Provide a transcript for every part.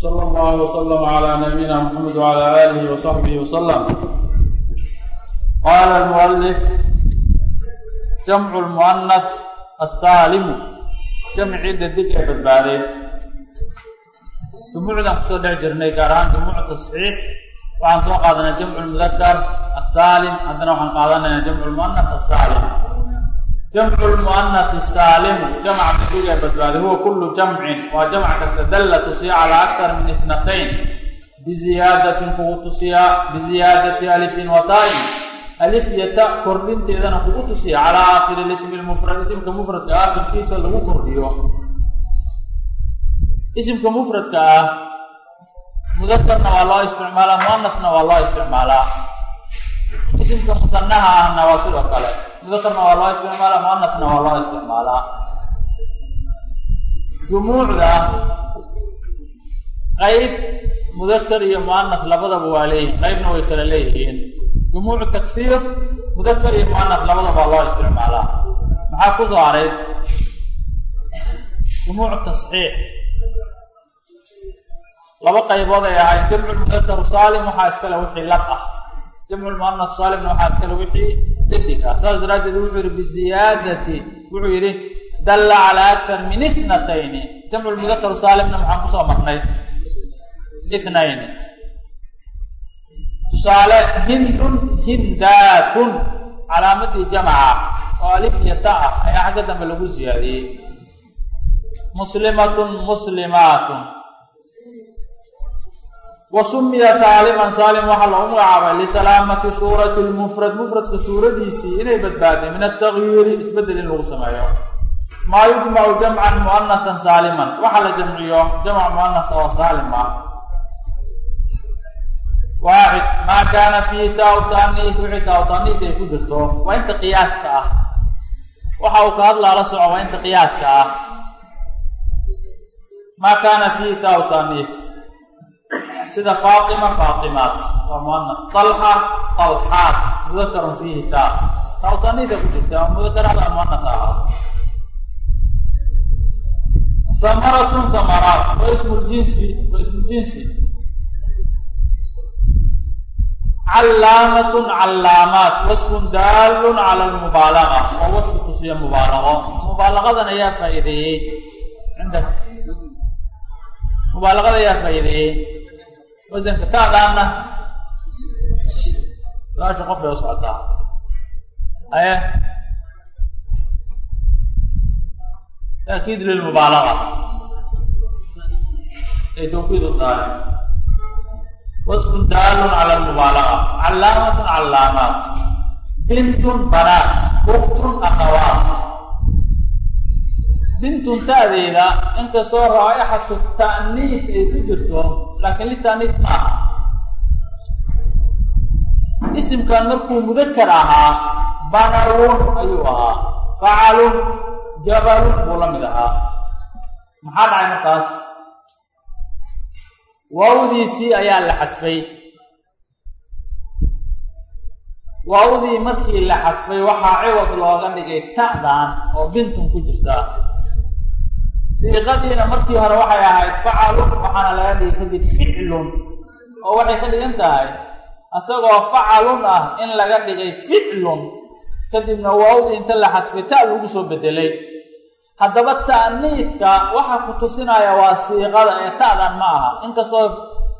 slى اllah وslm عlى nabiyina mxamed وعlى آlih وصaxbih وslm qala اlmualif jamcu اlmuanath asaalimu jamcii dhadig ee badbaaday jumuucdan kusoo dhex jirnay gaar ahaan jumuuc tasxiix waxaan soo qaadanay jamcu lmudakar asaalim haddana waxaan qaadanayna jamcu lmuanath asaalim jamcu lmuanath asaalimu jamca dhadig ee badbaaday huwa kulu jamcin waa jamc kasta dalla tusiya calaa aktar min itnatayn biziyaadatin kugu tusiya biziyaadati alifin wa taa-in alif iyo ta kordhinteedana kugu tusiya calaa aakhiri lismi lmufrad isimka mufradka aakhirkiisa lagu kordhiyo. Isimka mufradka ah mudakarna waa loo isticmaalaa muanafna waa loo isticmaalaa. Isimka musanaha ahna waa sidoo kale mudakarna waa loo isticmaalaa muanafna waa loo isticmaalaa. Jumuucda qeyb mudakar iyo muanaf labadaba waa leeyihiin qeybna way kala leeyihiin. Jumuucu taksiir mudakar iyo muanaf labadaba loo isticmaalaa. Maxaa ku soo haray jumuucu tasxiix. Laba qaybood ay ahayd jamcu lmudakaru saalim waxaa iskale wixii lab ah. Jamcu lmuanaf saalimna waxaa iskale wixii dadig ah saas daraaddeed wuxuu yihi biziyaadati wuxuu yidhi dalla calaa aktar min itnatayni jamcu lmudakaru saalimna maxaan ku soo marnay? Itnayni tusaale hindun hindaatun calaamadii jamaca oo alif iyo ta ah ayaa xagga dambe lagu ziyaadiyey. Muslimatun muslimaatun wa sumiya saaliman saalim waxaa loogu magacaabay lisalaamati suurati lmufrad. Mufradka suuradiisii inay badbaaday min atagyiiri isbeddel in lagu sameeyo. Maa yujmacu jamcan muanathan saaliman. Waxaa la jamciyo jamc muanath oo saalim ah. Waaxid maa kaana fiihi taa-u wixii taa-u ay ku jirto waa inta qiyaaska ah. Waxa uu ka hadlaa la soco waa inta qiyaaska ah. Maa kaana fiihi taa-u sida faatima faatimaat waa muanaf talxa talxaat mudakarun fiihi taa taa-u taaniif ay ku jirta mudakarada muanaf ah hamaratun hamaraat waa ismu ljinsi waa ismu jinsi. Callaamatun callaamaat wasfun daalun cala almubaalaga oo wasfu tusiya mubaalaqo mubaalaqadan ayaa faa'iideeyey. Cindak mubaalaqada ayaa faa'iideeyey wasanka taadaana su'aasha qof bay u socotaa aye taakiid lilmubaalaga ay tawkiid tahay wasfun daalun cala almubaalaga callaamatun callaamaat. Bintun banaat. Uktun akhawaat. Bintun ta'deeda inkastoo raa'ixatu ta'niif ay ku jirto laakiin lita'niif ma isimkan markuu mudakar ahaa banawun ayuu ahaa. Facalun jabalun buu la mid ahaa. Maxaa dhacay markaas? Waawdiisii ayaa la xadfay. Waawdii markii la xadfay waxaa ciwad looga dhigay ta'dan oo bintun ku jirta siiqadiina markii hore waxay ahayd facalun waxaana laga dhigay kadib ficlun oo waxay ka dhigan tahay isagoo facalun ah in laga dhigay ficlun kadibna waawdii inta la xadfay ta lagu soo bedelay. Haddaba ta'niidka waxaa ku tusinaya waa siiqada ee ta'dan ma aha. Inkastoo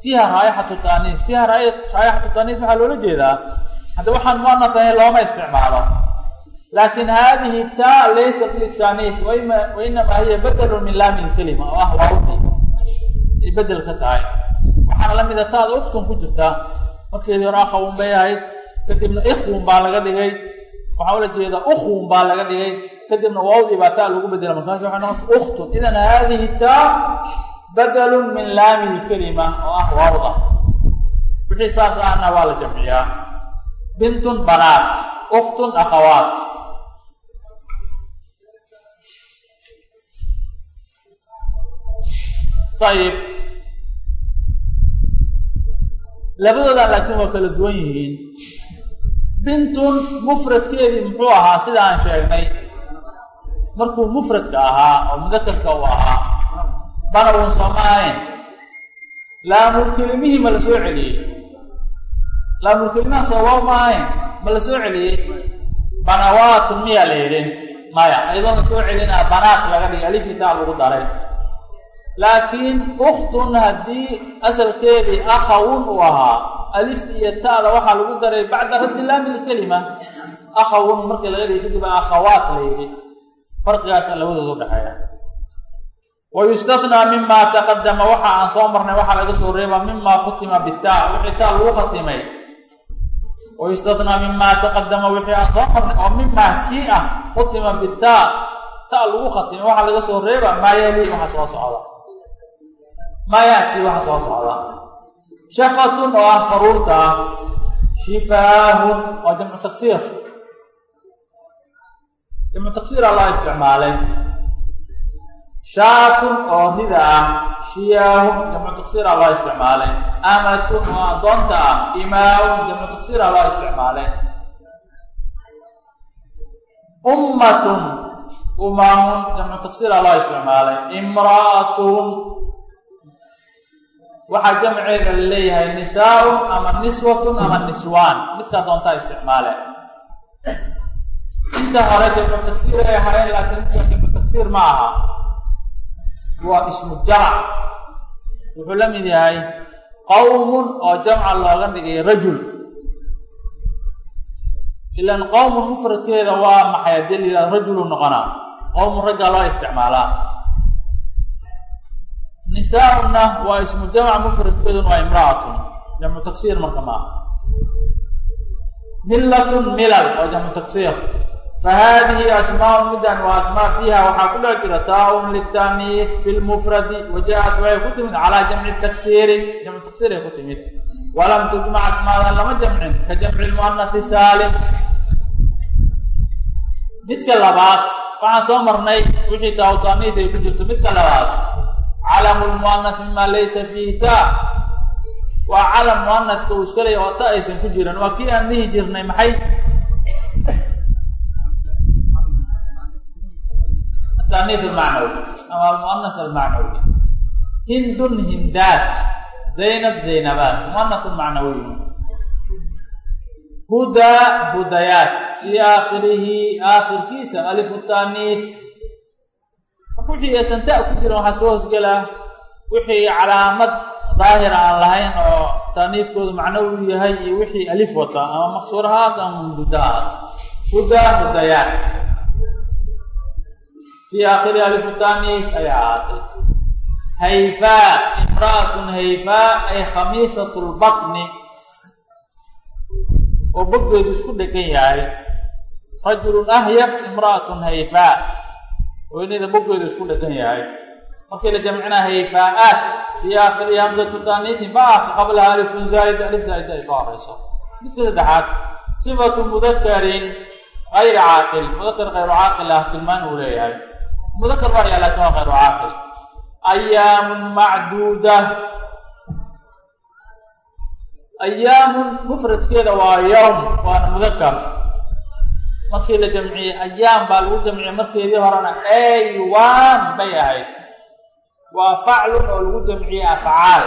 fiiha raayixatu taaniif fiiha raayixatu taaniif waxaa loola jeedaa hadda waxaan muanaf ahayn looma isticmaalo laakin haadihi taa laysat litaaniif wa inamaa hiya bedelun min laami lkelima oo ah waawdi ay bedel ka tahay waxaana la mida taada uktun ku jirta markeedii hore akhawun bay ahayd kadibna ikhwun baa laga dhigay waxaa ula jeeda ukhwun baa laga dhigay kadibna waawdii baa taa lagu bedela markaas waxay noqota ukhtun idan haadihi taa badalun min laami lkelima oo ah waawda wixii saas ahna waa la jamciyaa bintun banaat ukhtun akhawaat ayib labadoodan laakiin waa kala duwan yihiin. Bintun mufradkeedii muxuu ahaa? Sida aan sheegnay. Markuu mufradka ahaa oo mudakarka uu ahaa banawun sooma ahayn laamulkelimihii ma la soo celiyey. Laamulkelimaha soo waaw ma la soo celiyey? Banawaatun miyaa la yidhi? Maya ayadoo la soo celinaa banaat laga dhigay. Alifitaa lagu daray laakiin ukhtun haddii asalkeedii akhawun uu ahaa alif iyo ta'da waxaa lagu daray bacda raddi laami lkelima akhawun markii laga dhigay kadib akhawaat la yidhi. Farqigaasa labadooda udhexeeya wa yustathnaa mima taqadama waxa aan soo marnay waxaa laga soo reebaa mima khutima bitaa wixii taa lagu khatimay. Wa yustathnaa mima taqadama wixii aan soo marnay oo mimaa kii ah khutima bitaa ta lagu khatimay waxaa laga soo reebaa maa yali waxa soo socda maa yaati waxa soo socda. Shafatun oo ah faruurta ah shifaahun oo jamcu taksiir jamcu taksiira loo isticmaalay. Shaatun oo rida ah shiyaahun jamcu taksiira loo isticmaalay. Amatun oo addoonta ah imaahun jamcu taksiira loo isticmaalay. Ummatun umaamun jamcu taksiira loo isticmaalay. Imra'atun waxaa jamceeda la leeyahay ama niswatun ama niswaan. Midkaa doontaa isticmaale. Inta hore jamcu taksiir ay ahaayeen laakiin midka jamcu taksiir ma aha. Waa ismu jamac wuxuu la mid yahay qowmun oo jamca looga dhigay rajul. Ilan qowmun mufradkeeda waa maxay? Haddii la yihahdo rajulu noqonaa. Qowmun raggaa loo isticmaalaa nisaauna waa ismu jamc mufradkeeduna waa imra'atun. Jamcu taksiir marka maaha millatun milal waa jamcu taksiir fa haadihi asmaau middan waa asmaa fiiha waxaa ku dhex jira taa-un litaniif fi lmufradi wa jaa-at waxay ku timid calaa jamci taksiiri jamcu taksiir ay ku timid. Walam tujmac asmaadan lama jamcin ka jamci lmuanati saalim. Midka labaad waxaan soo marnay wixii taa taniif ay ku jirto midka labaad calamu lmuanas mima laysa fiihi ta waa calam muanaska uu iska leeya oo ta aysan ku jiran. Waa kii aan dhihi jirnay maxay? Ataniif almacnawi. Ama almuanas almacnawi. Hindun hindaat. Zaynab zaynabaat. Muanas macnawiy hudaa hudayaat. Fii aakhirihi aakhirkiisa. Alifu taniif wixii aysan ta ku jiran waxaa soo hosgelaa wixii calaamad daahir aan lahayn oo taaniiskoodu macnawi yahay iyo wixii alif wata ama maqsuurahaat ama mumdudahaat hudaa hudayaat fii aakhiri alifu taaniif ayaa ahaatay. Hayfaa imra'atun hayfaa ay khamiisatu lbatni oo boggeedu isku dhegan yahay. Rajulun ahyaf imra'atun hayfaa weynada boggeedu isku dhegan yahay? Markii la jamcinaa hayfaa-aat fii aakhiri hamzatu taaniifi ma qablaha alifun zaa'id alif zaa'ida ay soo horeyso midka saddexaad sifatu mudakarin gayri caaqil. Mudakar kayru caaqil ah tilmaan uu leeyahay. Mudakar waa yaa laakin waa kayru caaqil. Ayaamun macduuda. Ayaamun mufradkeeda waa yowm waana mudakar markii la jamciyey ayaam baa lagu jamciyey markeedii horena aywan bay ahayd. Waa faclun oo lagu jamciyey afcaal.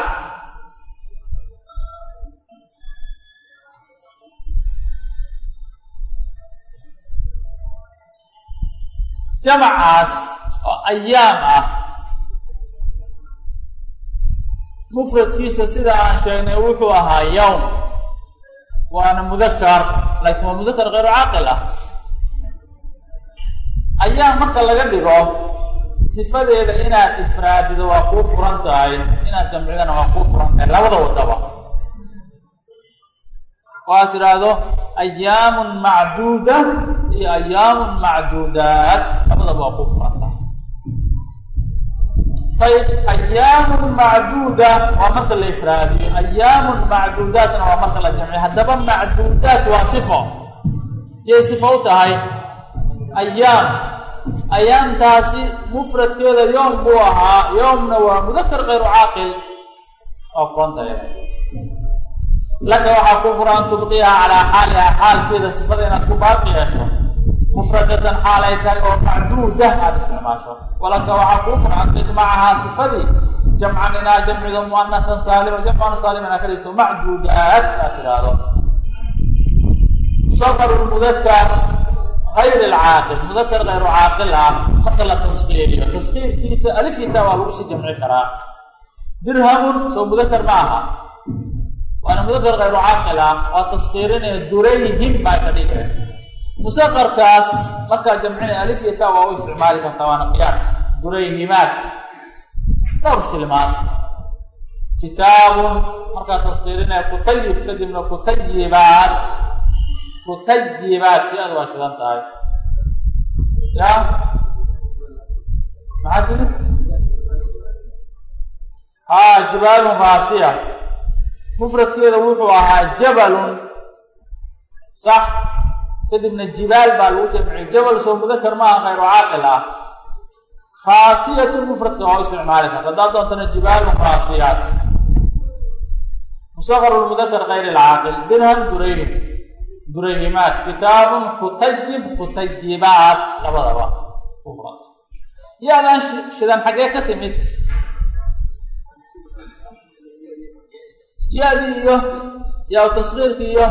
Jamacaas oo ayaam ah mufradkiisa sida aan sheegnay wuxuu ahaa yowm waana mudakar laakiin waa mudakar kayru caaqil ah ayaam marka laga dhigo sifadeeda inaad ifraadido waa kuu furan tahay inaad jamcidana waa kuu furan tahay labada wadaba. Oo aad tidhaahdo ayaamun macduuda iyo ayaamun macduudaat. Labadaba waa kuu furan tahay. Ayb ayaamun macduuda waa marka la ifraadiyo. Ayaamun macduudaatna waa marka la jamciyo. Haddaba macduudaat waa sifo. Yay sifo u tahay ayaam ayaamtaasi mufradkeeda yowm buu ahaa. Yowmna waa mudakar kayru caaqil. Waa furantahay laka waxaa ku furan an tubqiyaha calaa xaaliha. Xaalkeeda sifada inaad ku baaqi yeesho. Mufradatan xaal ay tahay oo macduuda aada isticmaasho. Walaka waxaa kuu furan an tijmacahaa sifadii jamcan inaa jamciga muanatan saalima jamcan saalima inaa ka dhigto macduudaat aad tidhaahdo. Mudakar hayr alcaaqil mudakar hayru caaqil ah marka la taskiiriyo taskiirkiisa alif itaa waa lagu sii jamci karaa dirhamun soo mudakar ma aha waana mudakar hayru caaqil ah waa taskiirinaya durayhim baa ka dhigay musaqarkaas markaa jamcinaya alif itaa waa u isticmaali kartaa waana qiyaas durayhimaat dhowr shilmaad kitaabun markaa taskiirinaya kutayib kadibna kutayibaat kutayibaat si-aad waa shidan tahay ya maxaa tiri haa jibaalun raasiya mufradkeeda wuxuu ahaa jabalun sax kadibna jibaal baa lagu jamciyay jabal soo mudakar maaha kayru caaqil ah raasiyatun mufradka waa isticmaali karta haddaad doontana jibaalun raasiyaat musaqar mudakar kayr dirham durayhim durayhimaat kitaabun kutayib kutayibaat labadaba mufrad yaadaan shidan xaggee ka timid. Ya-dii iyo yaa taskiirkii iyo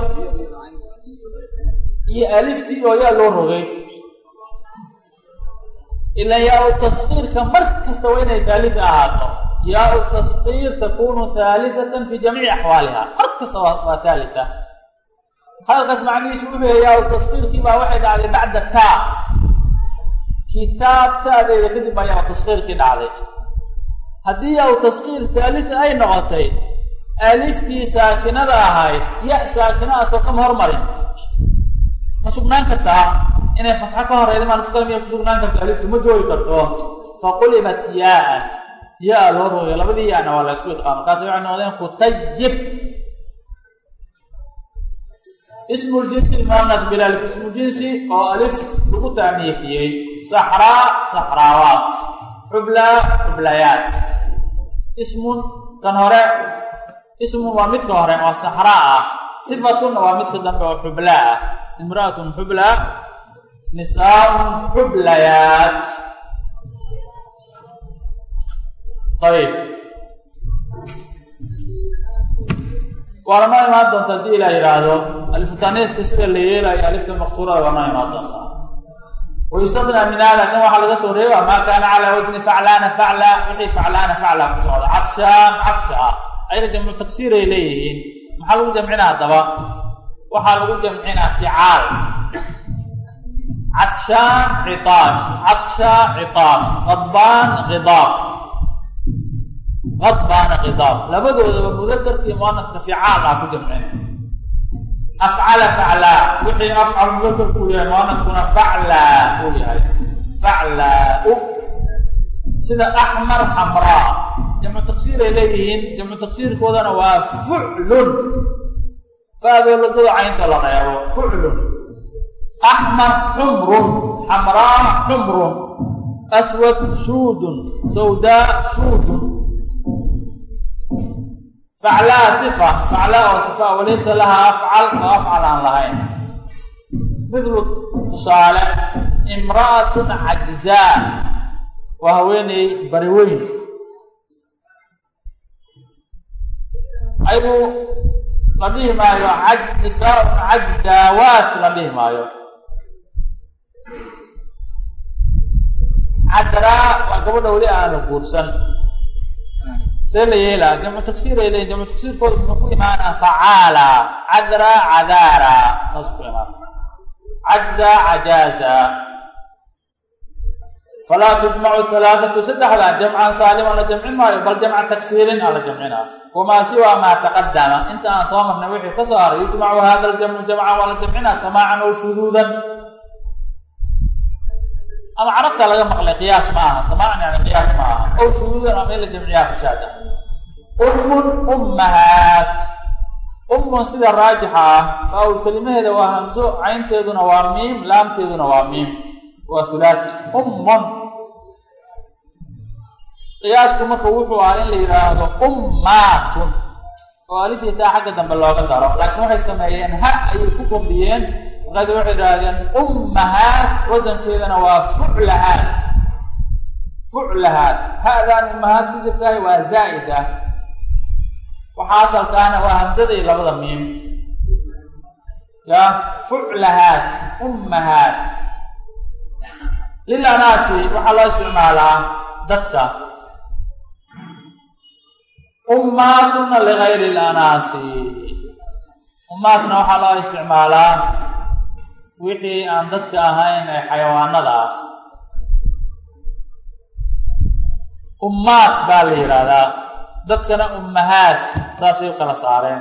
iyo aliftii oo yaa loo rogay. Ilan yaa-u taskiirka mar kasta waa inay haalida ahaato. Yaa-u taskiir takunu haalidatan fi jamiici axwaaliha mar kasta waa haalida hadalkaas macnihiisu yahay yaa-u taskiirkii baa waxay dhacday bacda taa kitaab taadeeda kadib baa yaa-u taskiirkii dhacday. Haddii yaa-u taskiir haalida ay noqotay aliftii saakinada ahayd ya saakina asoo kama hormarin. Ma sugnaan kartaa? Inay fatxo ka horeyda maanskal miya ku sugnaan karto aliftu? Ma joogi karto. Faqulibat yaa-an yaa loo rogay labadii yaana waa la ysku idqaam markaas waxay noqdeen kutayib ismu ljinsi muanas bilalif ismu jinsi oo alif lagu taaniifiyey saxraa saxraawaat xublaa xublayaat. Ismun kan hore ismun waa midka hore oo saxraa ah. Sifatunna waa midka dambe oo xublaa ah. Imra'atun xublaa nisaaun xublayaat. Ayib waana noo imaan doonta haddii ilaa yidhaahdo alifutaniiska sida la yeelayo alifta maksuurada waa imaan doontaa wayustadnaa min hada kan waxaa laga soo reeba maa kaana calaa wajni faclaana facla wixii faclaana facla ku socda cadshaan cadsha ayaga jamcu tagsiiray leeyihiin maxaa lagu jamcinaa haddaba waxaa lagu jamcinaa ficaal. Cadshaan citaash cadsha citaash. Qadbaan qadbaana khidaab. Labadoodaba mudakarkii muanadka ficaal ku jamcina afcala faclaa. Wixii afcal mudakarkuu yahay muanadkuna faclaa uu yahay. Faclaa u. Sida axmar xamraa jamcu tagsiiray leeyihiin. Jamcu tagsiirkoodana waa fuclun. Faadoo caynta la reebo. Fuclun. Axmar xumrun xamraa xumrun aswad suudun. Sawdaa suudun faclaa sifa. Faclaa oo sifa. Walaysa lahaa afcal oo afcal aan lahayn. Midlu tusaale imra'atun cajzaa waa haweeney bari weyn. Aygu la dhihi maayo caj nisaaun cajdaawaat la dhihi maayo. Cadraa waa gabadha weli aan guursan see la yeelaa jamcu tagsiiray leeyiin jamcu tagsiirkooda muxuu ku imaanaa facaala cadraa cadaara saas ku imaan cajza cajaaza falaa tujmacu halaathatu saddexdan jamcan saaliman la jamcin maayo bal jamca tagsiirin aa la jamcinaa wamaa siwaa maa taqadama inta aan soo marnay wixii ka soo haray yujmacu hada aljamcu jamcan waa la jamcinaa samaacan ow shuduudan ama carabta laga maqlay qiyaas ma aha samaacan yani qiyaas ma aha ow shuduudan ama in la jamciyaa fashaada ummun ummahaat. Ummun sida raajixa ah faaul kelimaheeda waa hamso caynteeduna waa miim laamteeduna waa miim. Waa hulaafi ummun. Qiyaasku marka wuxuu ahaa in la yidhaahdo ummaatun oo alifii taa xagga dambe looga daro. Laakiin waxay sameeyeen ha ayay ku kordhiyeen. Markaasi waxay idhaahdeen ummahaat wasankeedana waa fuclahaat. Fuclahaad ha-daan umahaad ku jirtahay waa zaa'ida waxaa asalkaana waa hamsada iyo labada miim ya fuclahaad ummahaad lilanaasi waxaa loo isticmaalaa dadka ummaatuna ligayri lanaasi ummaadna waxaa loo isticmaalaa wixii aan dadka ahayn ee xayawaanada ah ummaat baa la yidhaahdaa dadkana ummahaat saasay u kala saareen.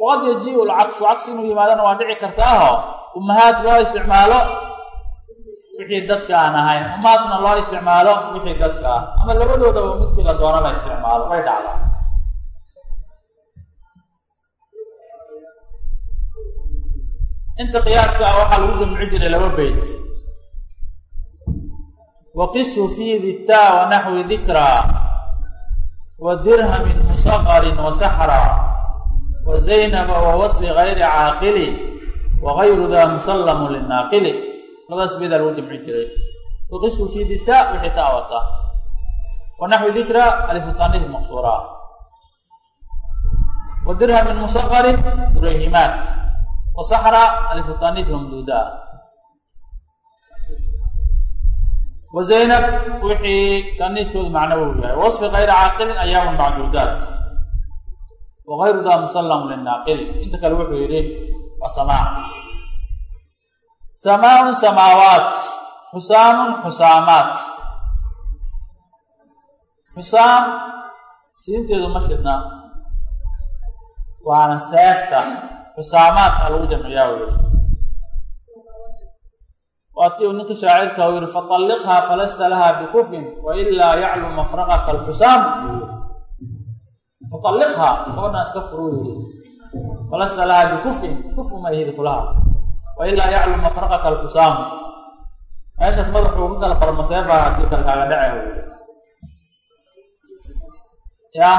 Waqad yajiiu lcaksu cagsi inuu yimaadana waa dhici kartaaho ummahaat loo isticmaalo wixii dadka aan ahayn ummaatna loo isticmaalo wixii dadka ah. Ama labadoodaba midkii la doona la isticmaalo way dhacdaa. Inta qiyaaska ah waxaa lagu jamci jiray laba beyt waqisu fi ditaa wa naxwi dikraa wa dirhamin musaqarin wa saxra wa zaynaba wa wasfi gayri caaqili wa gayru daa musallamu linaaqili labadaas beedaa lagu jamci jiray. Waqisu fi ditaa wixii taa wata wa naxwi dikraa alifutanis maqsuura. Wa dirhamin musaqarin durayhimaat wa zaynab wixii taaniiskoodu macnawow yahay. Wasfi kayra caaqilin ayaaman macduudaat wagayru da musallamu linaaqili inta kale wuxuu yidhi waa samaa. Samaaun samaawaat xusaamun xusaamaat. Xusaam siinteedu ma shidna waana seefta. Xusaamaadka lagu jamciyaa weli waatii uu ninka shaacirka u yihi faطalliqhaa falasta laha bikufin wailaa yaclu mafraqaka alxusaam faطalliqhaa gabadhan iska furuu yihi falasta laha bikufin kuf uma hidi kulaha wailaa yaclu mafraqaka alxusaam meeshaas madaxuu ka kala barmaseefa haddii kale kaaga dhace ya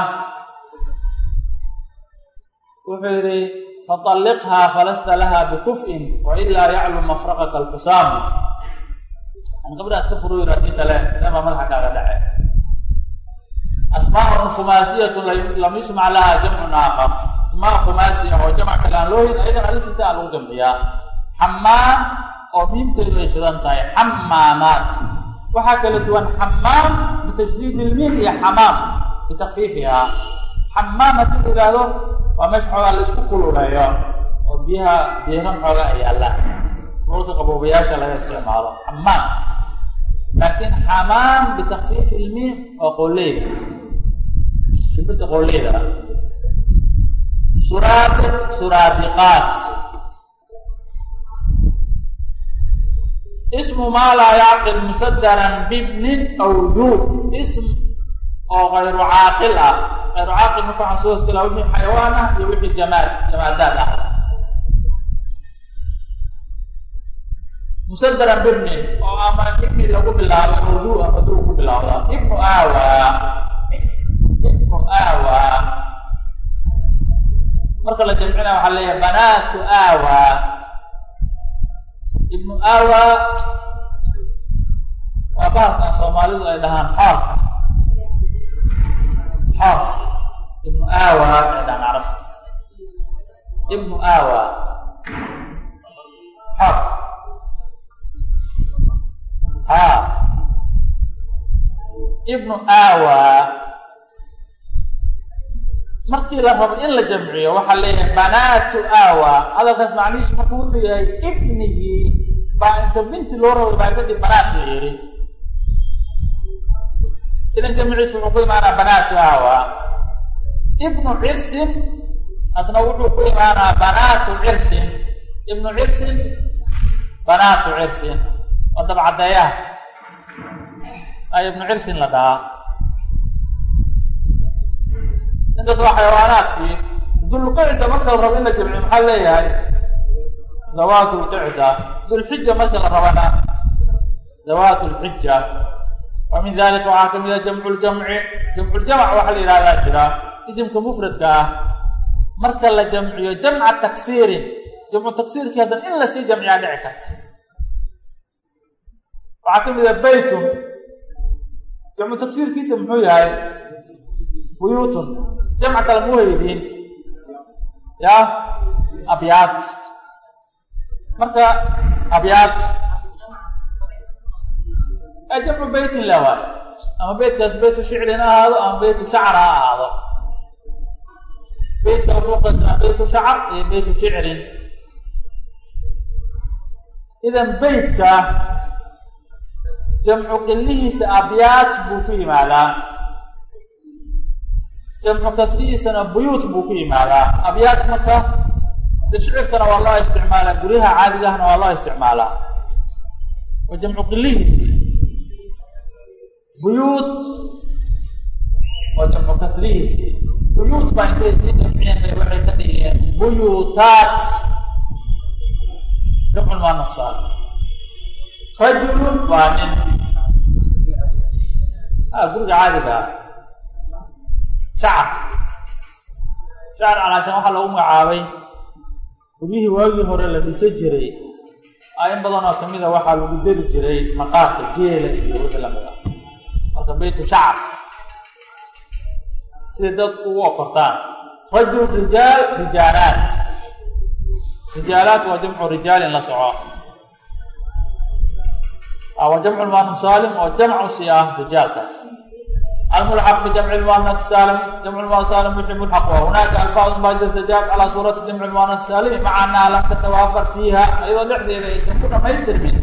wuxuu yihi faطalliqhaa falasta laha bikuf'in wailaa yaclu mafraqaka alxusaam an gabdhaa iska furu haddii kale seebaa madaxa kaaga dhace asmaa'un khumaasiyatun lam yusmac laha jamcun aakar asmaa khumaasiya oo jamc kale aan loo hin ayadan alifita a lagu jamciyaa xamaam oo miimteedu ay shidan tahay xamaamaat waxaa kala duwan xamaam bitashdiid ilmiim iyo xamaam bitakfiifihaa xamaam haddii la yidhaahdo waa meesha xoogaa la isku kululeeyo oo biyaha diiran xooga ay yaallaan. Dhulka qaboobayaasha laga isticmaalo xamaam laakiin xamaam bitakfiif ilmiim waa qooleyda shimbirta qooleyda ah suraadiq suraadiqaat ismu maa laa yacqil musadaran bibnin aw duu ism oo kayru caaqil ah. Kayru caaqil marka waxaan soo hosgelaa wixii xayawaan ah iyo wixii jamaad jamaadaad ah. Musadaran bibnin oo ama ibni lagu bilaabo oo duu ama duu ku bilaawda. Ibnu aawa ibnu aawa. Marka la jamcinaya waxaa leeyahay banaatu aawa. Ibnu aawa waa bahalkan soomaalidu ay dhahaan xoorka xoor ibnu aawa ay dhahaan carabta ibnu aawa xoor ha ibnu aawa markii la rabo in la jamciyo waxaa leeyahay banaatu aawa hadalkaas macnihiisu marku wuxuu yahay ibnigii baa inta binti loo rabo baa kadib banaat la yidhi idan jamciisu wuxuu ku imaanaa banaatu aawa ibnu cirsin asna wuxuu ku imaanaa banaatu cirsin ibnu cirsin banaatu cirsin oo dabcadeeyaha ay ibnu cirsin la dhahaa intaas waa xayawaanaadkii dulqicda marka la rabo in la jamciyo maxaa leeyahay dawaat lqicda dulxija marka la rabana dawaat lxija wa min dalika waxaa ka mid a jamcu ljamci jamculjamc waxaa la yihahdaa jira isimka mufradka ah marka la jamciyo jamca taksiirin jamcu taksiirkii haddana in la sii jamciyaa dhici karta waxaa ka mid a baytun jamcu tagsiirkiisa muxuu yahay buyuutun jamc kale mu haydiin ya abyaad marka abyaad jamcu beytin le waayo ama beytkaas beytu shicrin ha ahaado ama beytu shacar ha ahaado. Beytka wuxuu qaysnaa beytu shacar iyo beytu shicrin. Idan beytka jamcu qilihiisa abyaad buu ku yimaadaa. Jamcu kasrihiisana buyuut buu ku yimaadaa. Abyaad marka de shicirkana waa loo isticmaalaa guryaha caadigahna waa loo isticmaalaa. Waa jamcu qilihiisi buyuut waa jamcu kasrihiisi buyuut baa intay sii jamciyeen bay waxay ka dhigeen buyuutaat jamcu maa nuqsaan rajulun waa nin a guriga caadiga ah shacar shacar calaashaan waxaa lagu magacaabay guryihii waagii hore la dhisa jiray a in badan oo kamida waxaa lagu deli jiray maqaarka geela marka beytu shacar siday dadku ugu okortaan rajul rijaal rijaalaat rijaalaat waa jamcu rijaalin la soco waa jamcu lmuanaf saalim oo jamcu si ah rijaalkaas almulxaq bijamci lmuanaf saalim jamcu lmuanaf saalim wixii mulxaq waa hunaaka alfaadun baa jirta calaa suurati jamci lmuanaf saalimi maca lam tatawaafar fiiha iyadoo dhexdeeda aysan ku dhamaystirmin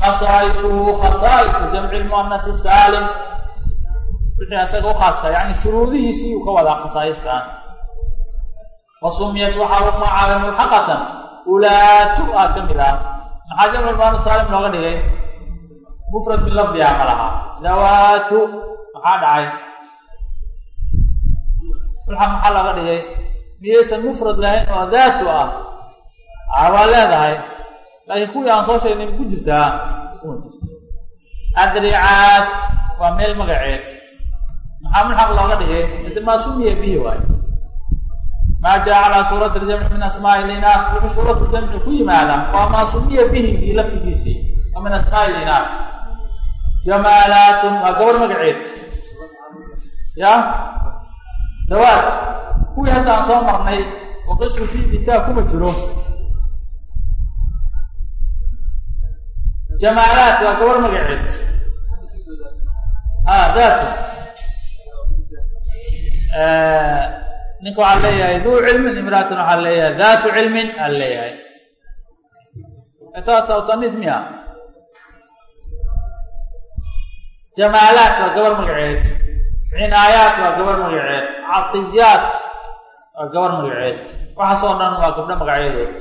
khasaa'isuhu khasaa'isu jamci lmuanaf saalim wixii asaga u khaaska yani shuruudihiisii uu ka wadaa khasaa'istan wa sumiyat waxaa lagu magacaabay mulxaqatan ulaatu ah ka mid ah. Maxaa jamcu lmuanaf saalim looga dhigay? Mufrad min lafdiha ma laha dawaatu maxaa dhacay? Mulxaq maxaa looga dhigay? Miyaysan mufrad lahayn oo daatu ah. Waa leedahay. Laakiin kuwii aan soo sheegnay ma ku jirtaa? Kuma jirto. Adricaat waa meel magaceed maxaa mulxaq looga dhigay. Ade maa sumiya bihi waayo maa jaa calaa suurati ljamci min asmaai linaaf wixii suuratu jamci ku yimaada waa maa sumiya bihigii laftigiisii oo min asmaai linaaf jamaalaatun waa gabar magaceed. Ya? Dawaad. Kuwii hadda aan soo marnay oo qisku fii ditaa kuma jiro. Jamaalaat waa gabar magaceed. A daatu ninka waxaa leeyahay duu cilmin imraatun waxaa leeyahay daatu cilmin aa leeyahay. Taas awtanis miya. Jamaalaat waa gabar magaceed cinaayaat waa gabar magaceed catiyaat waa gabar magaceed waxaasoo dhan waa gabdho magacyadood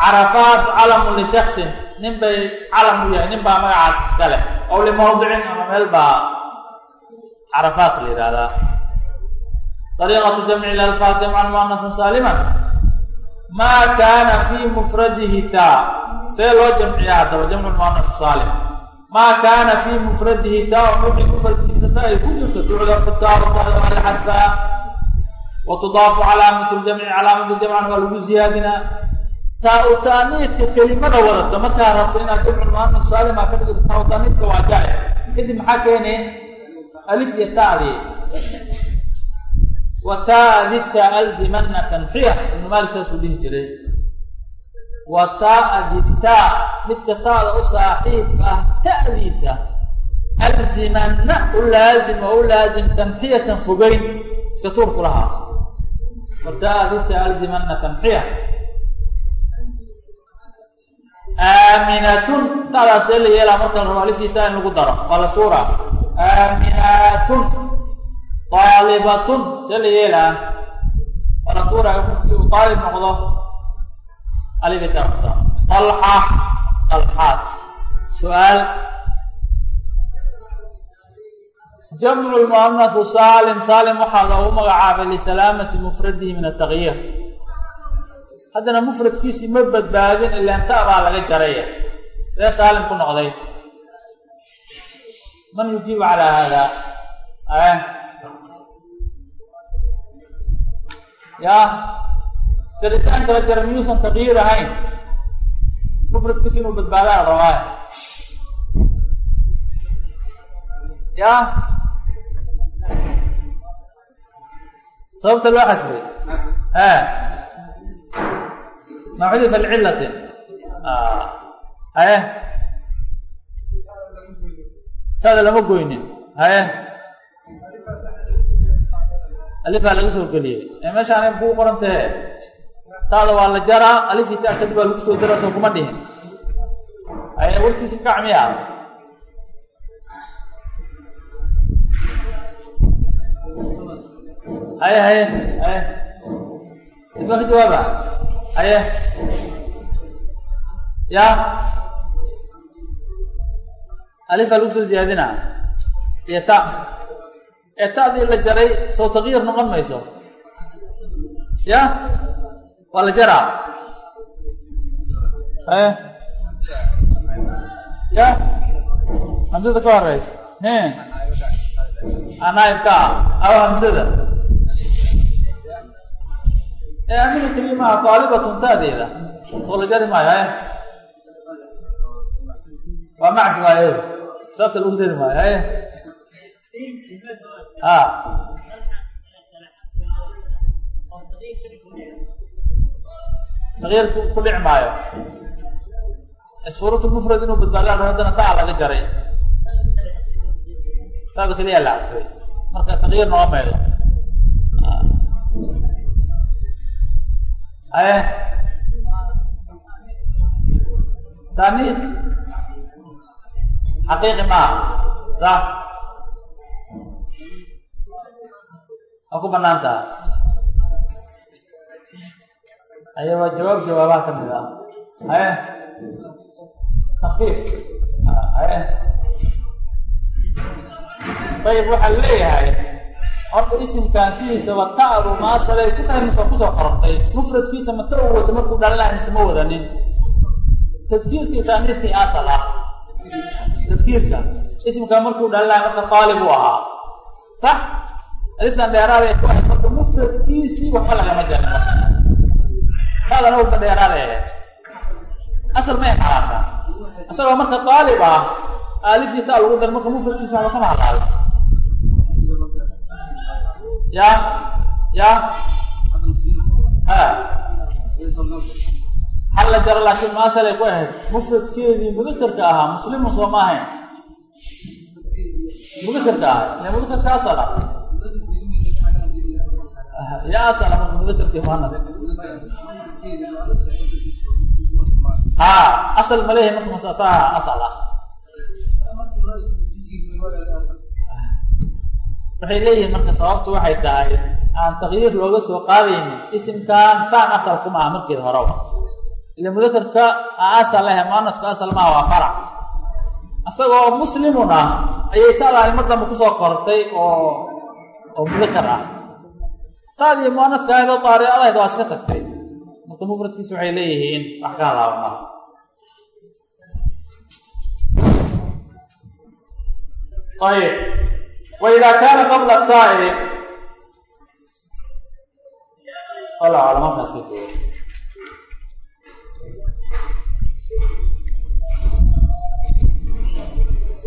carafaat calamun lishaksin nin bay calam u yahay nin baa magacaas iska leh. Ow limawdicin ama meel baa carafaat la yihahdaa dariiqatu jamci lalfaat jamcan muanatan saaliman maa kaana fii mufradihi taa see loo jamciya haddaba jamcu muanaf saalim maa kaana fii mufradihi taa wixii mufradkiisa ta ay ku jirto. Tucdafu taabu taada waa la xadfaa calaamatu ljamci calaamatu jamcan waa lagu ziyaadinaa taa u taaniidka kelimada wadata markaa rabto inaad jamcu muanaf saalima ka dhigto taa u waa jale kadib maxaa keene alif iyo taadi wa taadita alzimana tanxiya ibnu maalik saasuu dhihi jiray wa taadita midka taada u saaxiibka ah ta'diisa alzimanna u laazim oo u laazim tanxiyatan fogeyn iska tuurku lahaa wa taadita alzimana tanxiya aaminatun taadaas ee la yeelaa marka la rabo aliftii taa in lagu daro waa la tuuraa aaminatun aalibatun see la yeelaa waa la tuuraayo markii uu aalib noqdo alibi ka rabta alxa alxaat su'aal jamcu lmuanahu saalim saalim waxaa loogu magacaabay lisalaamati mufradihi min atagyiir haddana mufradkiisii ma badbaadin ilaan baa laga jaraya see saalim ku noqday man yujiibu calaa haada? Ya. Jaritaan kala jara miyuusan taqyiir ahayn. Mufradkiisi inuu badbaadaa rabaa. Ya. Sababta loo xadfay a ma cudifa lcilatin haye taada lama goynin. Haye alifaa laga soo geliyey ee meeshaanay kuu qoran tahe taada waa la jaraa alifii ta kadib baa lagu soo daraa soo kuma dhihin. Haye warkiisi kac miya haye haye haye idma ka jawaaba haye ya alifaa lagu soo ziyaadina? Iyo ta. Ee ta'dii la jaray soo takyiir noqon mayso. Ya? Waa la jaraa? Ya? Hamsada ka horeys he anaaibka aw hamsada. Ee amina keliya maaha taalibatun ta'deeda soo la jari maayo waa macfi waayo sababta lagu dari maayo haye a takyiir ku dhici maayo suurat mufrad inuu badbaada haddana taa laga jaray taada keliyaa la cabsay marka maydo haye taaniif xaqiiqi maaha sax waa ku banaan taha haye waa jawaab jawaabaha ka mid ah. Haye takfiif haye ayib waxaa leeyahay horta isimkan sidiisaba ta'du maasalay ku tahay mise ku soo korortay mufradkiisa mata u wato markuu dhalanahay mise wadanin. Tadkiirkii taaniifkii asal ah tadkiirka isimka markuu dhalanahay marka qaalib u ahaa. Sax? Aliftan dheeraada ku ahayd marka mufradkiisii waxba lagama jarin marka taadana uba dheeraaday ahayd asal may xalaata isagoo marka qaalib ah alifii ta lagu dar marka mufradkiisa waxba kama hadlaayo ya ya. Ha. Hal la jaro laakiin maasalay ku ahayd. Mufradkeedii mudakarka ahaa muslimun soo ma ahayn mudakarka ahay ile mudakarka asala ya asala marka mudakarkii muhanad ha asal ma leeyahay marka masasaha asal ah waxay leeyihiin marka sababtu waxay tahay aan takyiir looga soo qaadaynin isimkan saan asal kuma aha markeeda horeba ila mudakarka asal lehe muanadku asal maaha waa farac isagoo muslimun ah ayay taadaani mar dambe ku soo kortay oo oo mudakar ah. Taadii muanadka ahayd oo daari adahayd waa iska tagtay. Marka mufradkiisa waxay leeyihiin wax ka halaaba maha ayib wإida kaana qabla taai ala